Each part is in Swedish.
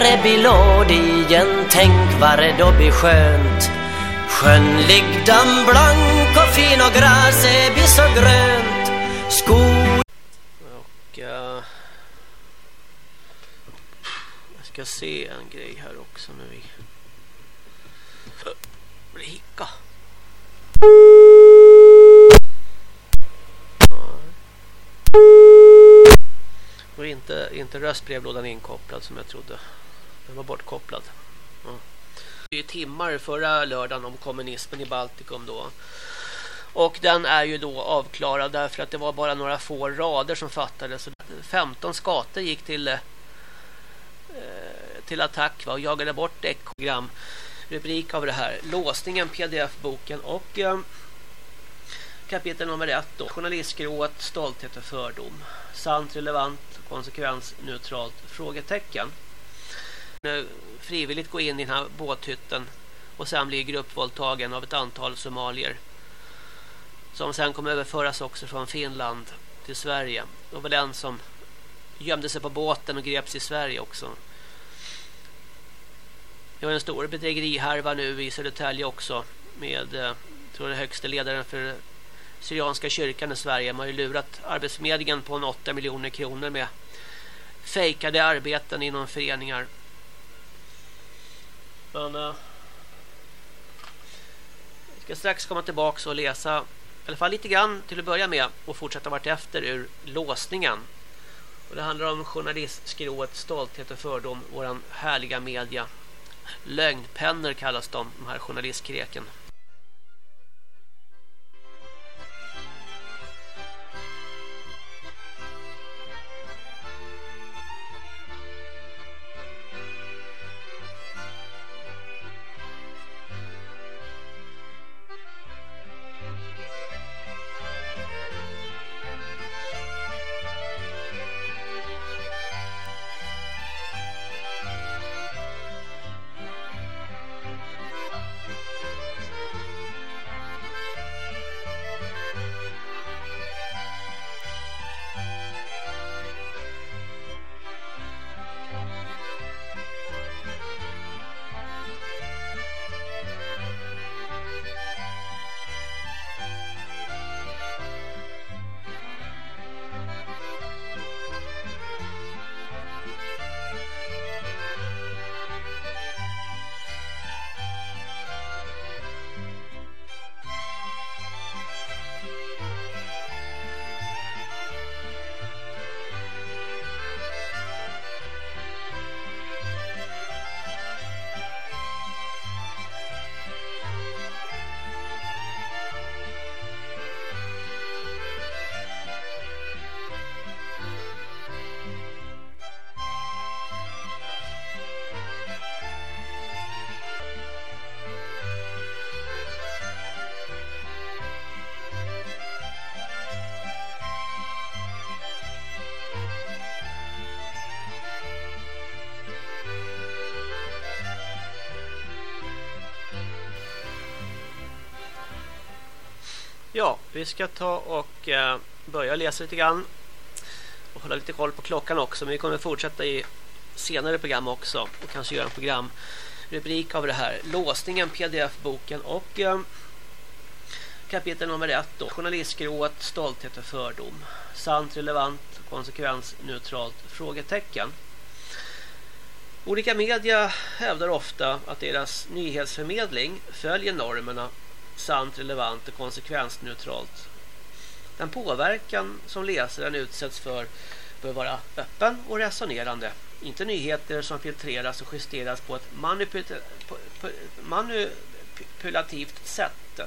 När det blir tänk vare då blir skönt. Sjön ligger blank och fin och gräset blir så grönt. Skog Och uh, Jag ska se en grej här också när vi blir hicka. Och inte, inte röstbrevlådan inkopplad som jag trodde. Den var bortkopplad. Ja. Det är timmar förra lördagen om kommunismen i Baltikum då. Och den är ju då avklarad därför att det var bara några få rader som fattades. 15 skater gick till eh, till attack va, och jagade bort ekogram. Rubrik av det här. Låsningen, pdf-boken och eh, kapitel nummer ett då. Journalistskrået, stolthet och fördom. Sant, relevant, konsekvensneutralt frågetecken kunde frivilligt gå in i den här båthytten och sen blir gruppvåldtagen av ett antal somalier som sen kommer överföras också från Finland till Sverige. Det var den som gömde sig på båten och greps i Sverige också. Det var en stor bedrägerihärva nu i Södertälje också med eh, tror jag, högsta ledaren för Syrianska kyrkan i Sverige. Man har ju lurat Arbetsförmedlingen på en 8 miljoner kronor med fejkade arbeten inom föreningar. Men eh, jag ska strax komma tillbaka och läsa i alla fall lite grann till att börja med och fortsätta vart efter ur låsningen. Och det handlar om journalistskrået Stolthet och fördom, våran härliga media. Lögnpennor kallas de, de här journalistkreken. Ja, vi ska ta och eh, börja läsa lite grann. Och hålla lite koll på klockan också. Men vi kommer fortsätta i senare program också. Och kanske göra en programrubrik av det här. Låsningen, pdf-boken och eh, kapitel nummer ett då. Journalistskrået, stolthet och fördom. Sant, relevant, konsekvensneutralt frågetecken. Olika media hävdar ofta att deras nyhetsförmedling följer normerna sant, relevant och konsekvensneutralt. Den påverkan som läsaren utsätts för bör vara öppen och resonerande. Inte nyheter som filtreras och justeras på ett manipulativt sätt.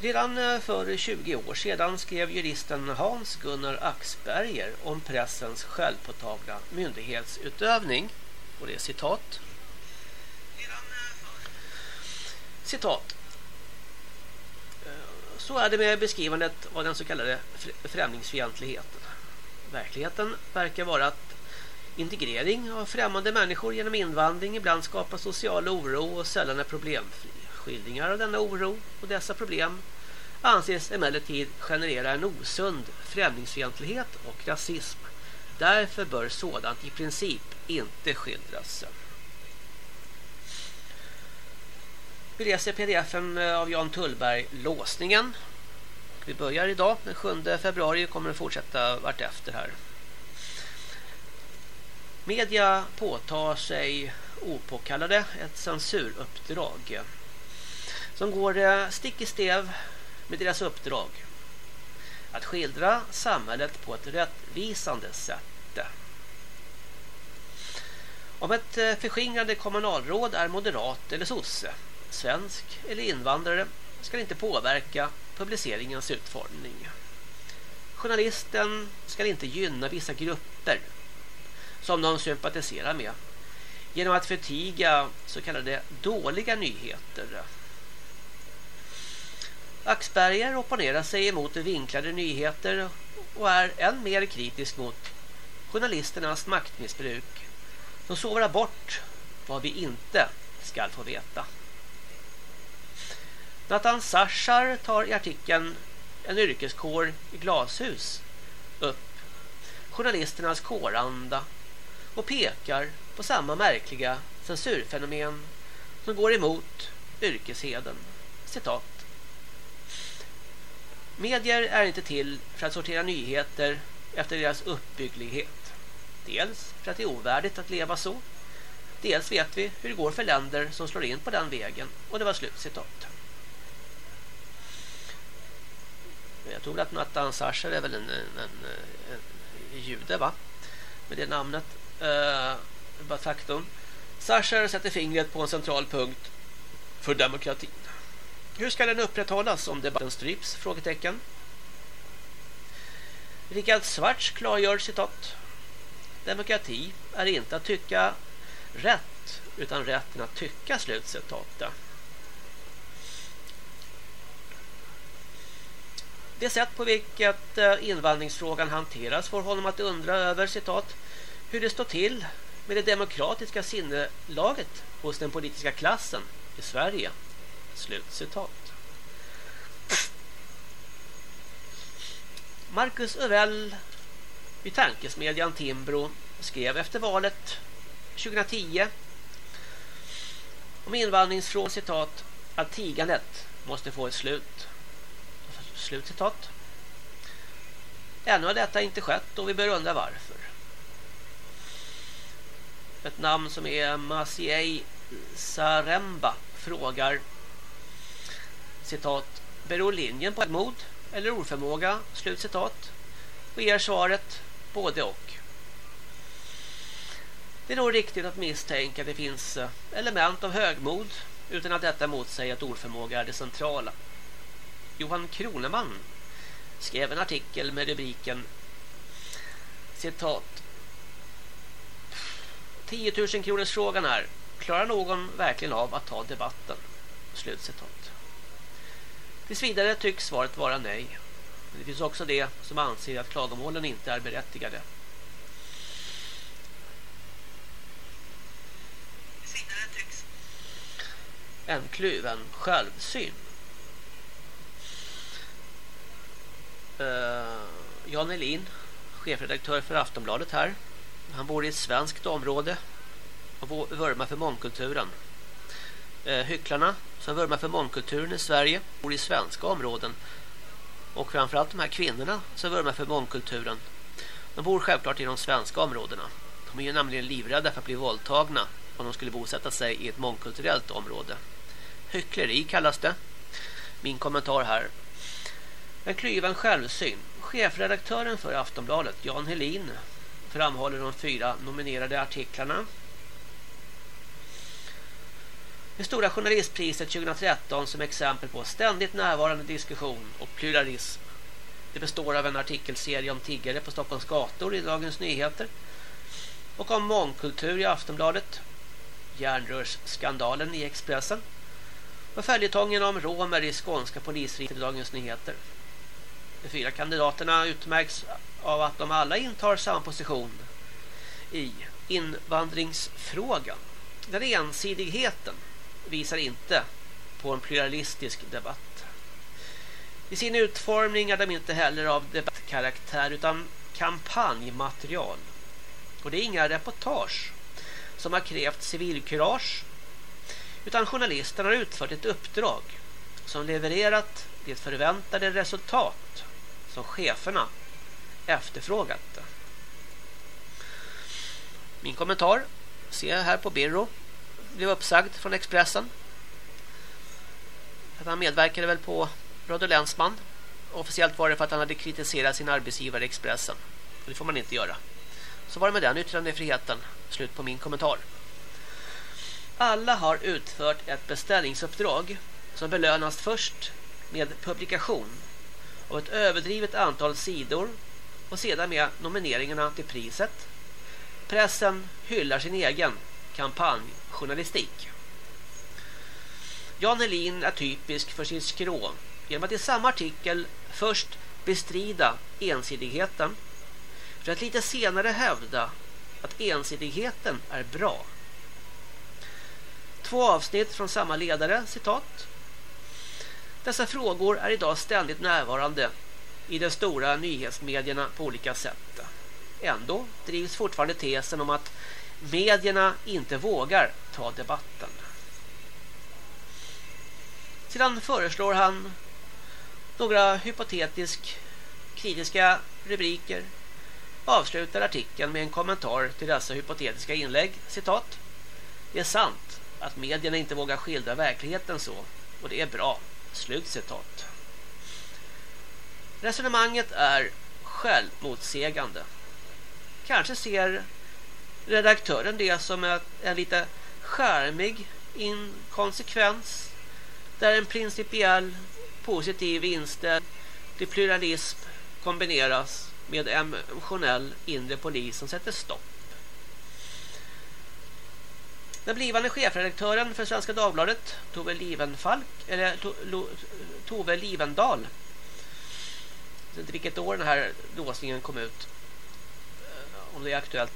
Redan eh, för 20 år sedan skrev juristen Hans Gunnar Axberger om pressens självpåtagna myndighetsutövning. Och det är citat. Citat. Eh, så är det med beskrivandet av den så kallade främlingsfientligheten. Verkligheten verkar vara att integrering av främmande människor genom invandring ibland skapar social oro och sällan är problemfri. Skildringar av denna oro och dessa problem anses emellertid generera en osund främlingsfientlighet och rasism Därför bör sådant i princip inte skildras. Vi läser pdf-en eh, av Jan Tullberg, Låsningen. Vi börjar idag, den 7 februari kommer att fortsätta vart efter här. Media påtar sig opåkallade ett censuruppdrag eh, som går eh, stick i stäv med deras uppdrag att skildra samhället på ett rättvisande sätt. Om ett förskingrande kommunalråd är moderat eller sosse, svensk eller invandrare ska inte påverka publiceringens utformning. Journalisten ska inte gynna vissa grupper som de sympatiserar med genom att förtiga så kallade dåliga nyheter. Axberger opponerar sig emot vinklade nyheter och är än mer kritisk mot journalisternas maktmissbruk som sovrar bort vad vi inte ska få veta. Nathan Sachar tar i artikeln En yrkeskår i glashus upp journalisternas kåranda och pekar på samma märkliga censurfenomen som går emot yrkesheden. Citat. Medier är inte till för att sortera nyheter efter deras uppbygglighet. Dels för att det är ovärdigt att leva så. Dels vet vi hur det går för länder som slår in på den vägen. Och det var slut citat. Jag tror att Nathan Sacher är väl en, en, en, en jude va? Med det namnet. Uh, bara faktum. Sascher sätter fingret på en central punkt för demokratin. Hur ska den upprätthållas om debatten stryps? Frågetecken. Richard Schwartz klargör citat. Demokrati är inte att tycka rätt utan rätten att tycka slutcitat. Det sätt på vilket eh, invandringsfrågan hanteras får honom att undra över citat hur det står till med det demokratiska sinnelaget hos den politiska klassen i Sverige. Slut citat. Marcus Övell vid tankesmedjan Timbro skrev efter valet 2010 om invandringsfrågan citat att tigandet måste få ett slut. Slutcitat. Ännu har detta inte skett och vi bör undra varför. Ett namn som är Masiei Saremba frågar citat beror linjen på mod eller oförmåga slutcitat och ger svaret både och. Det är nog riktigt att misstänka att det finns eh, element av högmod utan att detta motsäger att ordförmåga är det centrala. Johan Kroneman skrev en artikel med rubriken citat 10 000 kronors frågan är klarar någon verkligen av att ta debatten? Slutcitat. Tills vidare tycks svaret vara nej. Men det finns också det som anser att klagomålen inte är berättigade. En kluven självsyn. Eh, Jan Elin, chefredaktör för Aftonbladet här. Han bor i ett svenskt område och vurmar för mångkulturen. Eh, hycklarna som vurmar för mångkulturen i Sverige bor i svenska områden. Och framförallt de här kvinnorna som vurmar för mångkulturen. De bor självklart i de svenska områdena. De är ju nämligen livrädda för att bli våldtagna om de skulle bosätta sig i ett mångkulturellt område. Hyckleri kallas det. Min kommentar här. En klyven självsyn. Chefredaktören för Aftonbladet, Jan Helin, framhåller de fyra nominerade artiklarna. Det stora journalistpriset 2013 som exempel på ständigt närvarande diskussion och pluralism. Det består av en artikelserie om tiggare på Stockholms gator i Dagens Nyheter och om mångkultur i Aftonbladet, järnrörsskandalen i Expressen och följetongen om romer i skånska polisriket i Dagens Nyheter. De fyra kandidaterna utmärks av att de alla intar samma position i invandringsfrågan. Den ensidigheten visar inte på en pluralistisk debatt. I sin utformning är de inte heller av debattkaraktär utan kampanjmaterial Och det är inga reportage som har krävt civilkurage utan journalisterna har utfört ett uppdrag som levererat det förväntade resultat som cheferna efterfrågat. Min kommentar ser jag här på Birro blev uppsagd från Expressen. Att han medverkade väl på Radio Länsman. Officiellt var det för att han hade kritiserat sin arbetsgivare Expressen. Och det får man inte göra. Så var det med den yttrandefriheten. Slut på min kommentar. Alla har utfört ett beställningsuppdrag som belönas först med publikation av ett överdrivet antal sidor och sedan med nomineringarna till priset. Pressen hyllar sin egen kampanjjournalistik. Jan Elin är typisk för sin skrå genom att i samma artikel först bestrida ensidigheten för att lite senare hävda att ensidigheten är bra. Två avsnitt från samma ledare, citat. Dessa frågor är idag ständigt närvarande i de stora nyhetsmedierna på olika sätt. Ändå drivs fortfarande tesen om att medierna inte vågar ta debatten. Sedan föreslår han några hypotetisk kritiska rubriker avslutar artikeln med en kommentar till dessa hypotetiska inlägg. Citat. Det är sant att medierna inte vågar skildra verkligheten så och det är bra. Slutcitat. Resonemanget är självmotsägande. Kanske ser redaktören det som en, en lite skärmig inkonsekvens där en principiell positiv inställning till pluralism kombineras med emotionell inre polis som sätter stopp. Den blivande chefredaktören för Svenska Dagbladet, Tove Livenfalk, eller Tove Livendal. Jag vet inte vilket år den här låsningen kom ut. Eh, om det är aktuellt.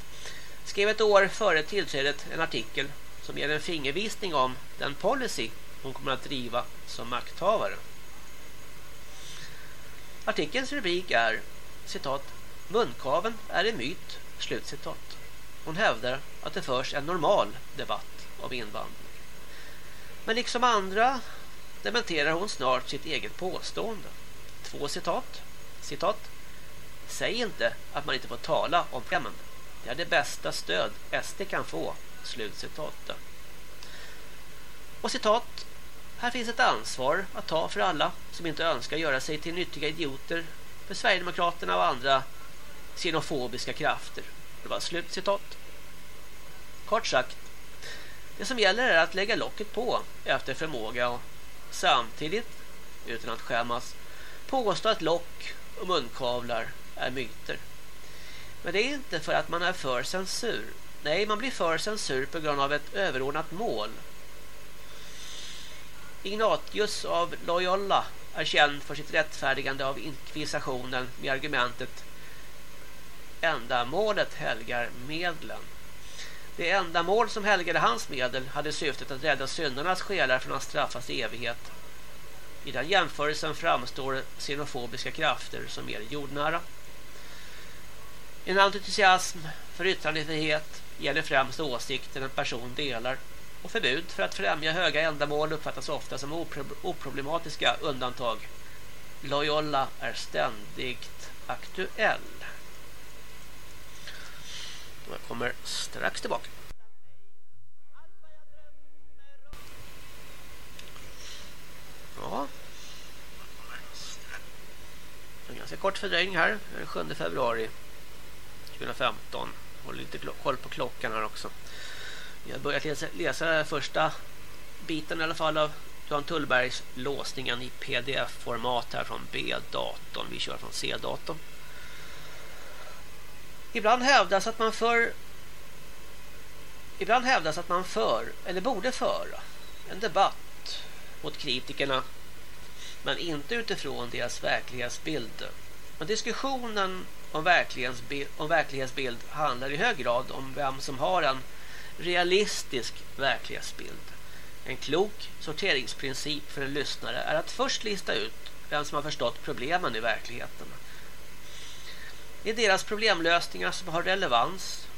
Skrev ett år före tillträdet en artikel som ger en fingervisning om den policy hon kommer att driva som makthavare. Artikelns rubrik är citat Munkaven är en myt, slutcitat. Hon hävdar att det förs en normal debatt om invandring. Men liksom andra dementerar hon snart sitt eget påstående. Två citat. Citat. Säg inte att man inte får tala om problemen. Det är det bästa stöd SD kan få. Slutcitat. Och citat. Här finns ett ansvar att ta för alla som inte önskar göra sig till nyttiga idioter för Sverigedemokraterna och andra xenofobiska krafter. Det var slut citat. Kort sagt, det som gäller är att lägga locket på efter förmåga och samtidigt, utan att skämmas, påstå att lock och munkavlar är myter. Men det är inte för att man är för censur. Nej, man blir för censur på grund av ett överordnat mål. Ignatius av Loyola är känd för sitt rättfärdigande av inkvisationen med argumentet ändamålet helgar medlen. Det ändamål som helgade hans medel hade syftet att rädda syndarnas själar från att straffas i evighet. I den jämförelsen framstår xenofobiska krafter som mer jordnära. En entusiasm för yttrandefrihet gäller främst åsikten en person delar och förbud för att främja höga ändamål uppfattas ofta som oproblematiska undantag. Loyola är ständigt aktuell. Jag kommer strax tillbaka. Ja. En ganska kort fördröjning här. Den 7 februari 2015. Håller lite koll på klockan här också. Jag har börjat läsa, läsa första biten i alla fall av Jan Tullbergs låsningen i pdf-format här från B-datorn. Vi kör från C-datorn. Ibland hävdas att man för Ibland hävdas att man för eller borde föra en debatt mot kritikerna men inte utifrån deras verklighetsbild. Men diskussionen om verklighetsbild, om verklighetsbild handlar i hög grad om vem som har en realistisk verklighetsbild. En klok sorteringsprincip för en lyssnare är att först lista ut vem som har förstått problemen i verkligheten. Det är deras problemlösningar som har relevans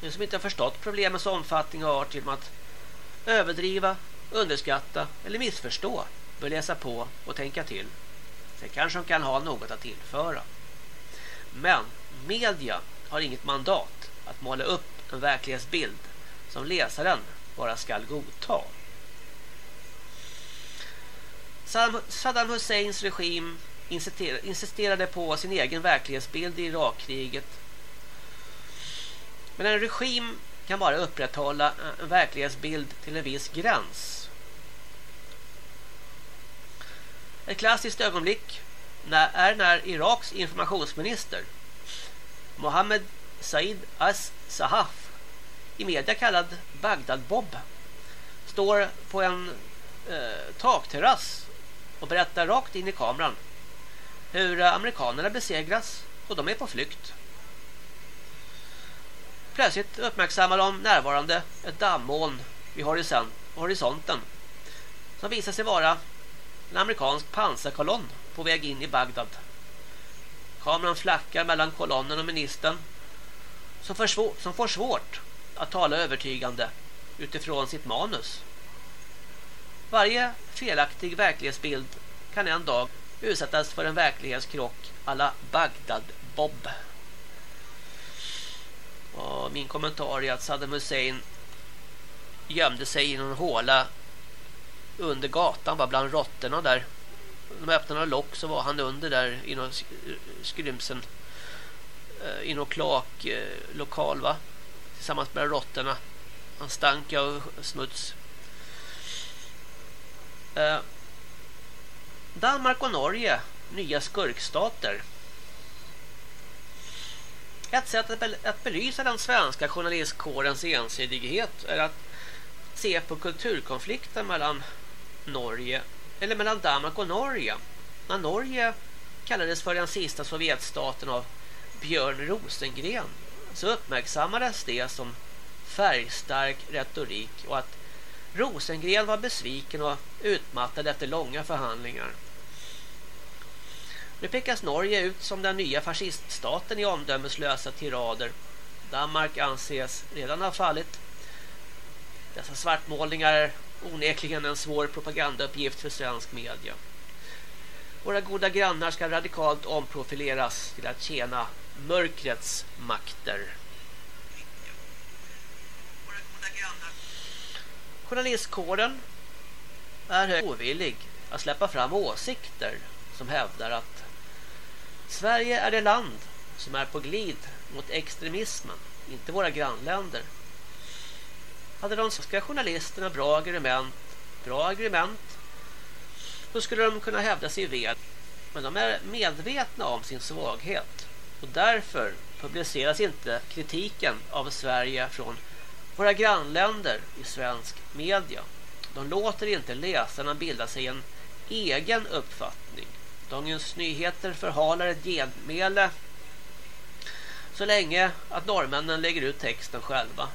De som inte har förstått problemens omfattning och art genom att överdriva, underskatta eller missförstå bör läsa på och tänka till. Sen kanske de kan ha något att tillföra. Men media har inget mandat att måla upp en verklighetsbild som läsaren bara skall godta. Saddam Husseins regim insisterade på sin egen verklighetsbild i Irakkriget. Men en regim kan bara upprätthålla en verklighetsbild till en viss gräns. Ett klassiskt ögonblick är när Iraks informationsminister Mohammed Said As-Sahaf i media kallad Bagdad-Bob står på en eh, takterrass och berättar rakt in i kameran hur amerikanerna besegras och de är på flykt. Plötsligt uppmärksammar de närvarande ett dammoln vid horisonten som visar sig vara en amerikansk pansarkolonn på väg in i Bagdad. Kameran flackar mellan kolonnen och ministern som får, svår, som får svårt att tala övertygande utifrån sitt manus. Varje felaktig verklighetsbild kan en dag utsättas för en verklighetskrock alla Bagdad-Bob. min kommentar är att Saddam Hussein gömde sig i någon håla under gatan var bland råttorna där. De öppnade några lock så var han under där i någon skrymsen eh, i någon kloaklokal eh, va tillsammans med råttorna. Han stank av smuts. Eh, Danmark och Norge, nya skurkstater. Ett sätt att belysa den svenska journalistkårens ensidighet är att se på kulturkonflikten mellan Norge eller mellan Danmark och Norge. När Norge kallades för den sista Sovjetstaten av Björn Rosengren så uppmärksammades det som färgstark retorik och att Rosengren var besviken och utmattad efter långa förhandlingar. Nu pekas Norge ut som den nya fasciststaten i omdömeslösa tirader. Danmark anses redan ha fallit. Dessa svartmålningar är onekligen en svår propagandauppgift för svensk media. Våra goda grannar ska radikalt omprofileras till att tjäna mörkrets makter. Journalistkåren är ovillig att släppa fram åsikter som hävdar att Sverige är det land som är på glid mot extremismen, inte våra grannländer. Hade de svenska journalisterna bra argument, bra argument, då skulle de kunna hävda sig väl. Men de är medvetna om sin svaghet och därför publiceras inte kritiken av Sverige från våra grannländer i svensk media. De låter inte läsarna bilda sig en egen uppfattning. Dagens Nyheter förhalar ett genmäle så länge att norrmännen lägger ut texten själva.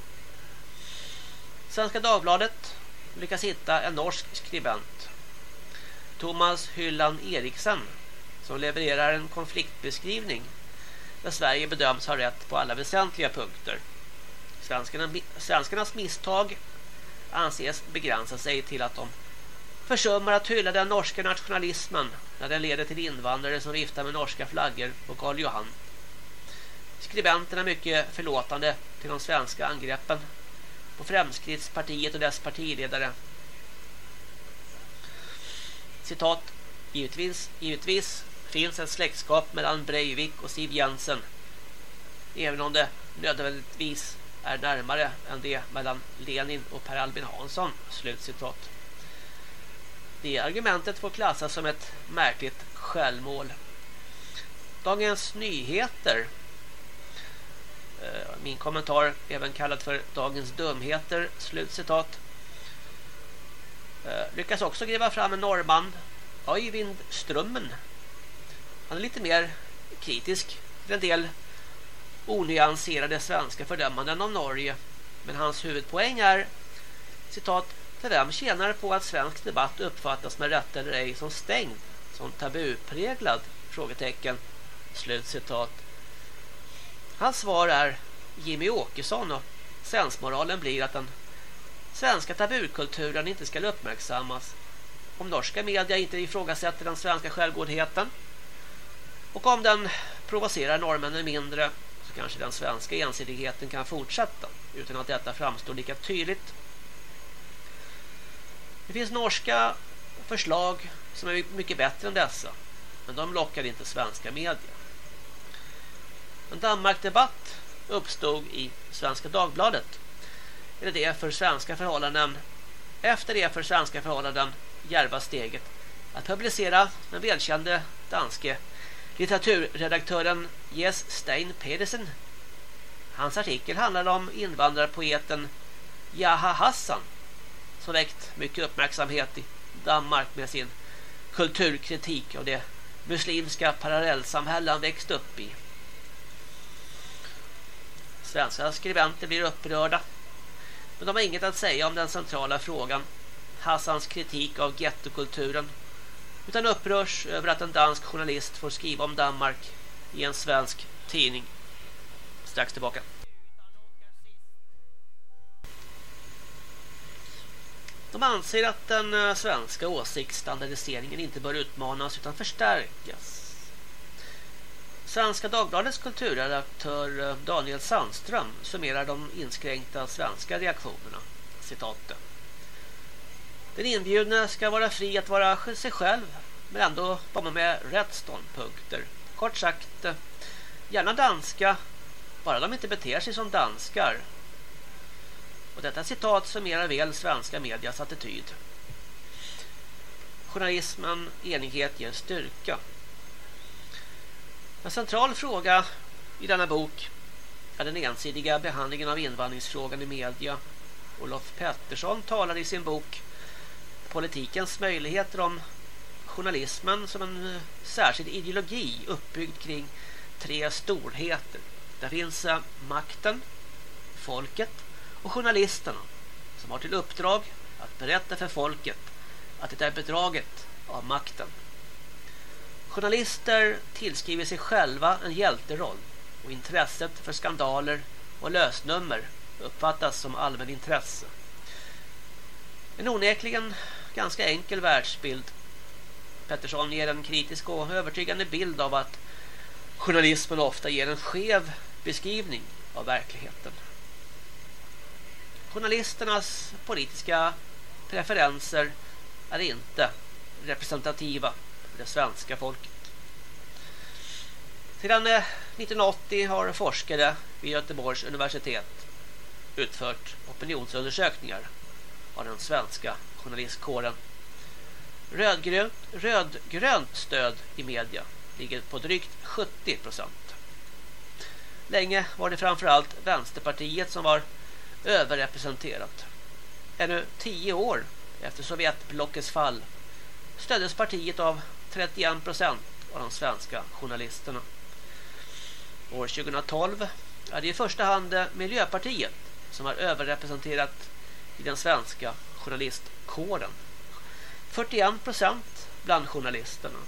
Svenska Dagbladet lyckas hitta en norsk skribent. Thomas Hyllan Eriksen som levererar en konfliktbeskrivning där Sverige bedöms ha rätt på alla väsentliga punkter. Svenskarna, svenskarnas misstag anses begränsa sig till att de försummar att hylla den norska nationalismen när den leder till invandrare som viftar med norska flaggor på Karl Johan. Skribenterna är mycket förlåtande till de svenska angreppen på Fremskrittspartiet och dess partiledare. Citat Givetvis, givetvis finns ett släktskap mellan Breivik och Siv Jensen. Även om det nödvändigtvis är närmare än det mellan Lenin och Per Albin Hansson. Slutcitat. Det argumentet får klassas som ett märkligt självmål. Dagens Nyheter eh, min kommentar även kallad för Dagens dumheter slutcitat eh, lyckas också gräva fram en norrman Öjvind Strömmen han är lite mer kritisk till en del onyanserade svenska fördömanden av Norge men hans huvudpoäng är citat för vem tjänar på att svensk debatt uppfattas med rätt eller ej som stängd, som tabupräglad? Frågetecken. Slut citat. Hans svar är Jimmy Åkesson och sensmoralen blir att den svenska tabukulturen inte ska uppmärksammas om norska media inte ifrågasätter den svenska självgodheten och om den provocerar norrmännen mindre så kanske den svenska ensidigheten kan fortsätta utan att detta framstår lika tydligt. Det finns norska förslag som är mycket bättre än dessa men de lockar inte svenska medier. En Danmark-debatt uppstod i Svenska Dagbladet. Eller det för svenska förhållanden efter det för svenska förhållanden järva steget att publicera den välkände danske litteraturredaktören Jes Stein Pedersen. Hans artikel handlar om invandrarpoeten Jaha Hassan som väckt mycket uppmärksamhet i Danmark med sin kulturkritik av det muslimska parallellsamhälle han växt upp i. Svenska skribenter blir upprörda men de har inget att säga om den centrala frågan Hassans kritik av gettokulturen utan upprörs över att en dansk journalist får skriva om Danmark i en svensk tidning. Strax tillbaka. De anser att den eh, svenska åsiktsstandardiseringen inte bör utmanas utan förstärkas. Svenska Dagbladets kulturredaktör eh, Daniel Sandström summerar de inskränkta svenska reaktionerna. Citatet. Den inbjudna ska vara fri att vara sig själv men ändå komma med rätt ståndpunkter. Kort sagt, gärna danska, bara de inte beter sig som danskar. Och detta citat summerar väl svenska medias attityd. Journalismen, enighet ger styrka. En central fråga i denna bok är den ensidiga behandlingen av invandringsfrågan i media. Olof Pettersson talar i sin bok Politikens möjligheter om journalismen som en eh, särskild ideologi uppbyggd kring tre storheter. Där finns eh, makten, folket och journalisterna som har till uppdrag att berätta för folket att det är bedraget av makten. Journalister tillskriver sig själva en hjälteroll och intresset för skandaler och lösnummer uppfattas som allmän intresse. En onekligen ganska enkel världsbild. Pettersson ger en kritisk och övertygande bild av att journalismen ofta ger en skev beskrivning av verkligheten. Journalisternas politiska preferenser är inte representativa för det svenska folket. Sedan eh, 1980 har forskare vid Göteborgs universitet utfört opinionsundersökningar av den svenska journalistkåren. Rödgrönt, rödgrönt stöd i media ligger på drygt 70 procent. Länge var det framförallt Vänsterpartiet som var överrepresenterat. Ännu tio år efter Sovjetblockets fall stöddes partiet av 31 procent av de svenska journalisterna. År 2012 är det i första hand Miljöpartiet som är överrepresenterat i den svenska journalistkåren. 41 procent bland journalisterna.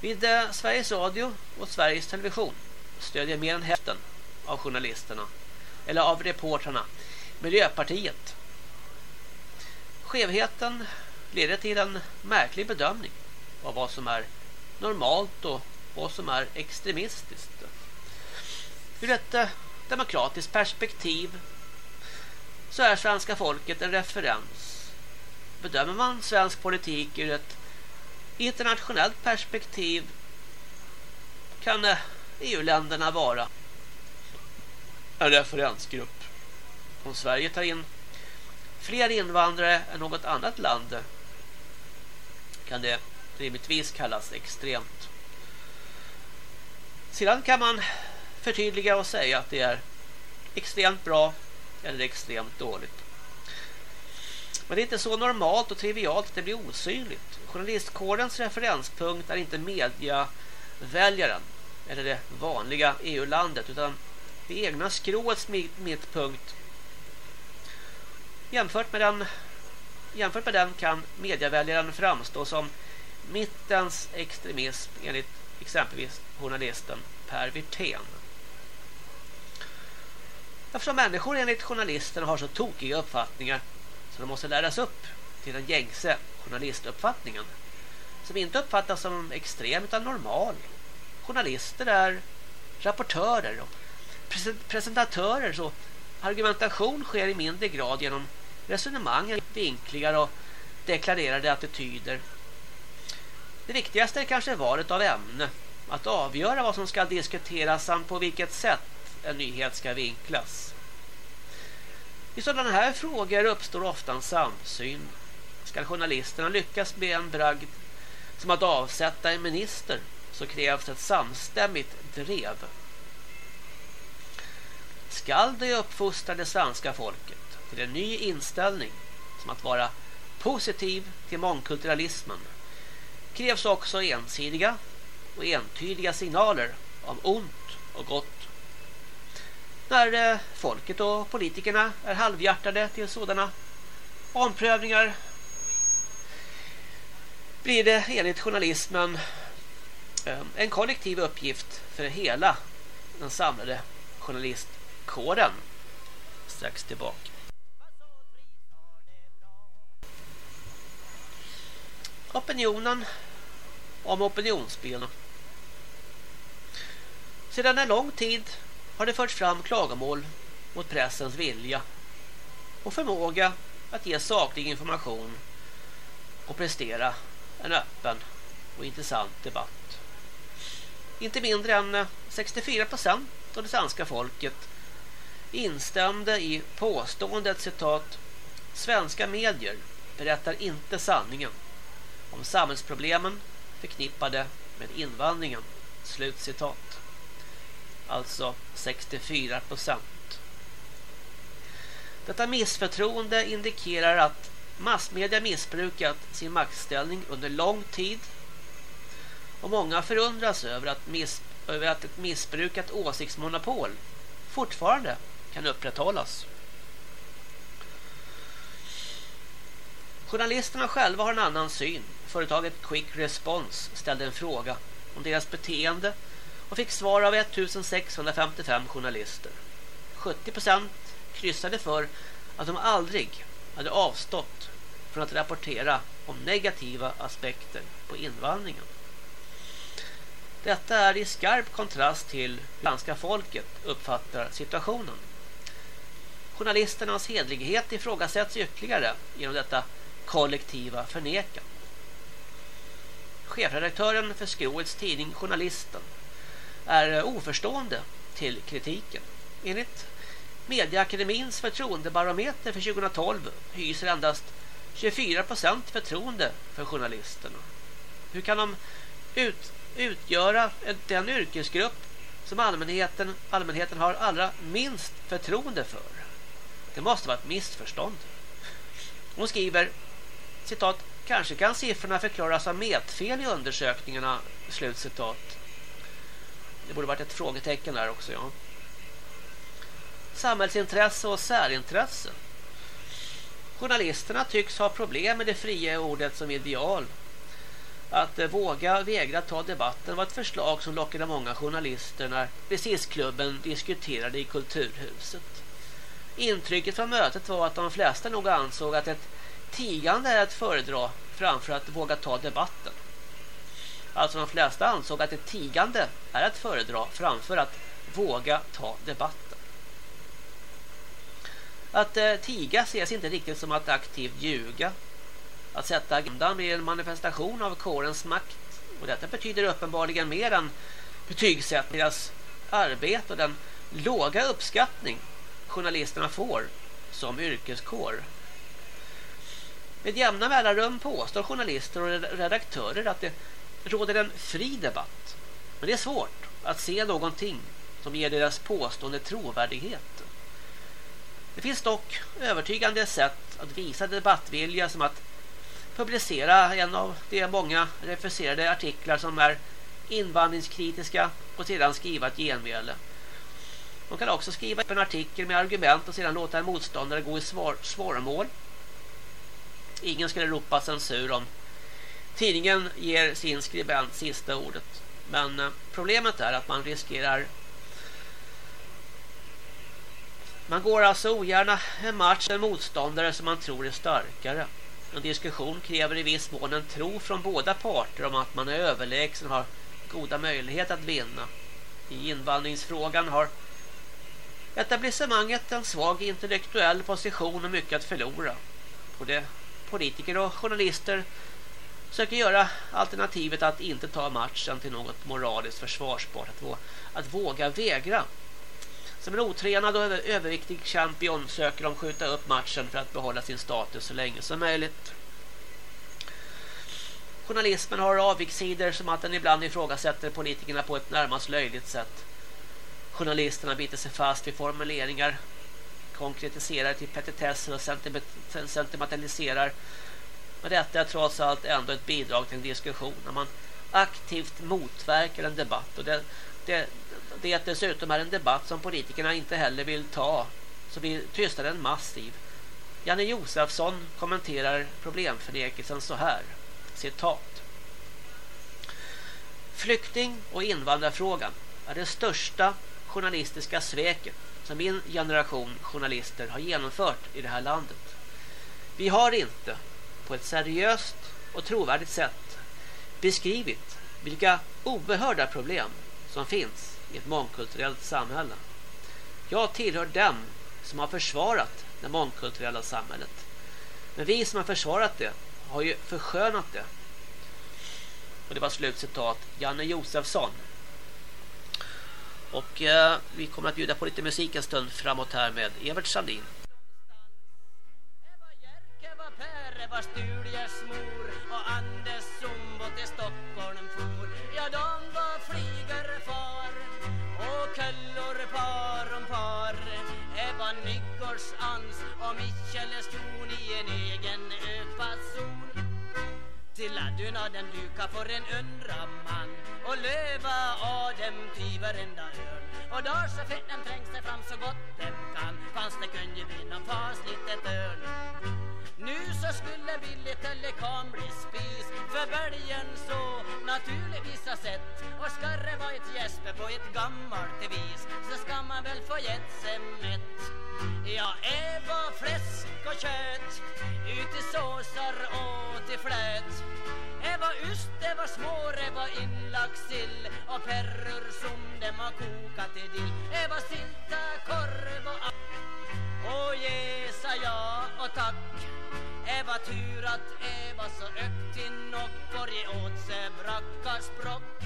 Vid eh, Sveriges Radio och Sveriges Television stödjer mer än hälften av journalisterna eller av reportrarna Miljöpartiet. Skevheten leder till en märklig bedömning av vad som är normalt och vad som är extremistiskt. Ur ett eh, demokratiskt perspektiv så är svenska folket en referens. Bedömer man svensk politik ur ett internationellt perspektiv kan eh, EU-länderna vara en referensgrupp. Om Sverige tar in fler invandrare än något annat land kan det rimligtvis kallas extremt. Sedan kan man förtydliga och säga att det är extremt bra eller extremt dåligt. Men det är inte så normalt och trivialt att det blir osynligt. Journalistkårens referenspunkt är inte mediaväljaren eller det vanliga EU-landet utan det egna skråets mittpunkt. Jämfört med den jämfört med den kan medieväljaren framstå som mittens extremism enligt exempelvis journalisten Per Wirtén. Eftersom människor enligt journalisterna har så tokiga uppfattningar så de måste läras upp till den gängse journalistuppfattningen som inte uppfattas som extrem utan normal. Journalister är rapportörer och presentatörer så argumentation sker i mindre grad genom resonemang, vinklingar och deklarerade attityder. Det viktigaste är kanske valet av ämne, att avgöra vad som ska diskuteras samt på vilket sätt en nyhet ska vinklas. I sådana här frågor uppstår ofta en samsyn. Ska journalisterna lyckas med en bragd som att avsätta en minister så krävs ett samstämmigt drev. Skall det uppfostra det svenska folket till en ny inställning som att vara positiv till mångkulturalismen krävs också ensidiga och entydiga signaler om ont och gott. När eh, folket och politikerna är halvhjärtade till sådana omprövningar blir det enligt journalismen eh, en kollektiv uppgift för hela den samlade journalistkåren. Strax tillbaka. Opinionen om opinionsbilden. Sedan en lång tid har det förts fram klagomål mot pressens vilja och förmåga att ge saklig information och prestera en öppen och intressant debatt. Inte mindre än 64 procent av det svenska folket instämde i påståendet citat Svenska medier berättar inte sanningen om samhällsproblemen förknippade med invandringen. Slut citat. Alltså 64 procent. Detta missförtroende indikerar att massmedia missbrukat sin maktställning under lång tid och många förundras över att, miss, över att ett missbrukat åsiktsmonopol fortfarande kan upprätthållas. Journalisterna själva har en annan syn. Företaget Quick Response ställde en fråga om deras beteende och fick svar av 1655 journalister. 70% kryssade för att de aldrig hade avstått från att rapportera om negativa aspekter på invandringen. Detta är i skarp kontrast till hur danska folket uppfattar situationen. Journalisternas hedlighet ifrågasätts ytterligare genom detta kollektiva förnekan. Chefredaktören för Skroets tidning Journalisten är eh, oförstående till kritiken. Enligt Mediaakademins förtroendebarometer för 2012 hyser endast 24 procent förtroende för journalisterna. Hur kan de ut, utgöra den yrkesgrupp som allmänheten, allmänheten har allra minst förtroende för? Det måste vara ett missförstånd. Hon skriver citat Kanske kan siffrorna förklaras av metfel i undersökningarna slutcitat. Det borde varit ett frågetecken där också, ja. Samhällsintresse och särintresse. Journalisterna tycks ha problem med det fria ordet som ideal. Att eh, våga vägra ta debatten var ett förslag som lockade många journalister när precisklubben diskuterade i Kulturhuset. Intrycket från mötet var att de flesta nog ansåg att ett tigande är att föredra framför att våga ta debatten. Alltså de flesta ansåg att ett tigande är att föredra framför att våga ta debatten. Att eh, tiga ses inte riktigt som att aktivt ljuga. Att sätta agendan blir en manifestation av kårens makt. Och detta betyder uppenbarligen mer än betygsättning deras arbete och den låga uppskattning journalisterna får som yrkeskår. Med jämna mellanrum påstår journalister och redaktörer att det råder en fri debatt. Men det är svårt att se någonting som ger deras påstående trovärdighet. Det finns dock övertygande sätt att visa debattvilja som att publicera en av de många refuserade artiklar som är invandringskritiska och sedan skriva ett genmäle. De kan också skriva en artikel med argument och sedan låta en motståndare gå i svår svårmål. Ingen skulle ropa censur om tidningen ger sin skribent sista ordet. Men eh, problemet är att man riskerar Man går alltså ogärna en match med motståndare som man tror är starkare. En diskussion kräver i viss mån en tro från båda parter om att man är överlägsen och har goda möjligheter att vinna. I invandringsfrågan har etablissemanget en svag intellektuell position och mycket att förlora. Både politiker och journalister söker göra alternativet att inte ta matchen till något moraliskt försvarsbart. Att, att våga vägra. Som en otränad och överviktig champion söker de skjuta upp matchen för att behålla sin status så länge som möjligt. Journalismen har avviksidor som att den ibland ifrågasätter politikerna på ett närmast löjligt sätt. Journalisterna biter sig fast vid formuleringar, konkretiserar till petitesser och sentimentaliserar. Men detta är trots allt ändå ett bidrag till en diskussion när man aktivt motverkar en debatt. Och det, det, det dessutom är en debatt som politikerna inte heller vill ta så blir tystnaden massiv. Janne Josefsson kommenterar problemförnekelsen så här. Citat. Flykting- och invandrarfrågan är det största journalistiska sveket som min generation journalister har genomfört i det här landet. Vi har inte på ett seriöst och trovärdigt sätt beskrivit vilka oerhörda problem som finns i ett mångkulturellt samhälle. Jag tillhör dem som har försvarat det mångkulturella samhället. Men vi som har försvarat det har ju förskönat det. Och det var slutcitat Janne Josefsson. Och eh, vi kommer att bjuda på lite musik en stund framåt här med Evert Sandin. Det var Stuliers mor och Anders Zumbo till Stockholm for. Ja, de var flygerfar och köllor par om par. Ebba Nygårds Ans och Michel Ston i en egen ökfason. Till ladorna den duka för en undra man och löva av dem ty varenda örn. Och där så fett den trängs sig fram så gott dem kan fast det kunde bli någon fasligt ett örn. Nu så skulle Billy Telekom bli spis för bälgen så naturligtvis har sett och ska det vara ett gäspe på ett gammalt vis så ska man väl få gett sig mätt. Ja, Eva fläsk och kött ut i såsar och till flöt. Eva ost, det var små, det var inlagd sill och perror som dem har kokat i dill. Eva sylta korv och och ge sa ja och tack Eva tur att Eva så öktin och borg ge åt sig brackarspråk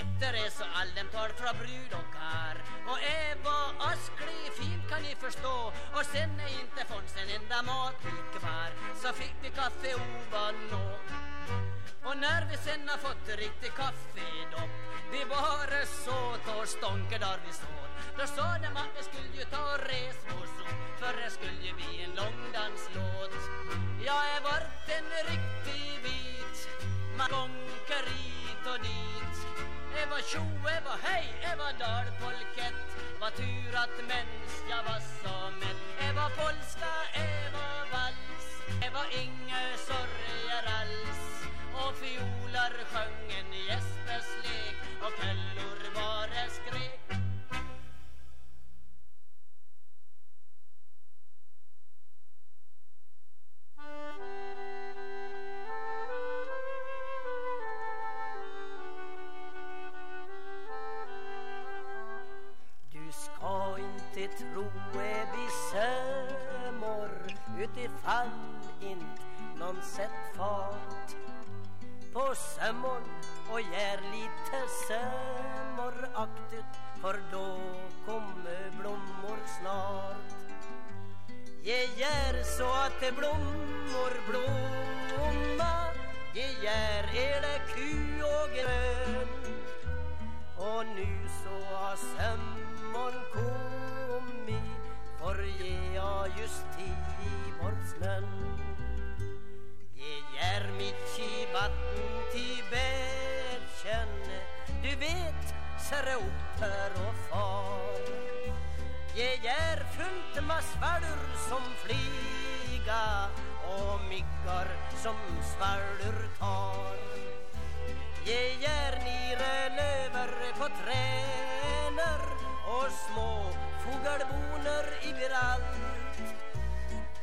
efter är så all dem tar från brud och kar. Och Eva Askli fint kan ni förstå. Och sen är inte fanns en enda matbit kvar. Så fick vi kaffe ovanå och när vi sen har fått riktigt kaffedopp Vi bara så tar stånker där vi står. Då sa de att vi skulle ju ta res vår sol För det skulle ju bli en långdanslåt. Jag är vart en riktig bit Man gånger hit och dit. Eva tjo, Eva hej, Eva dalpolkett. Vad tur att mens jag var så mätt Eva polska, Eva vals. Eva inga sorger alls. Och fiolar sjöng en Elmasvalur som flyga och myggor som svalur tar. Ge järnire löver på träner och små fogalboner i överallt.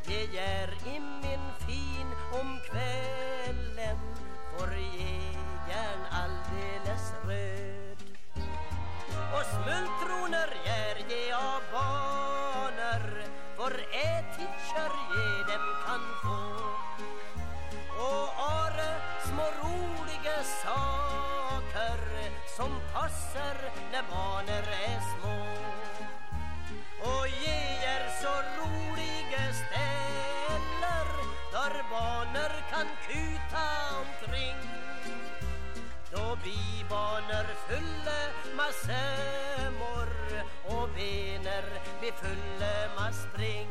Ge gär i min fin om kvällen får ge järn alldeles röd. Och smultroner gär ge av barn passar när barnen är små och ger så roliga ställen där barnen kan kuta omkring. Då blir barnen fulla sömmor och bener blir fulla med spring.